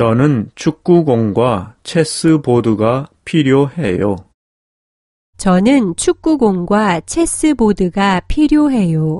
저는 축구공과 체스보드가 필요해요. 저는 축구공과 체스보드가 필요해요.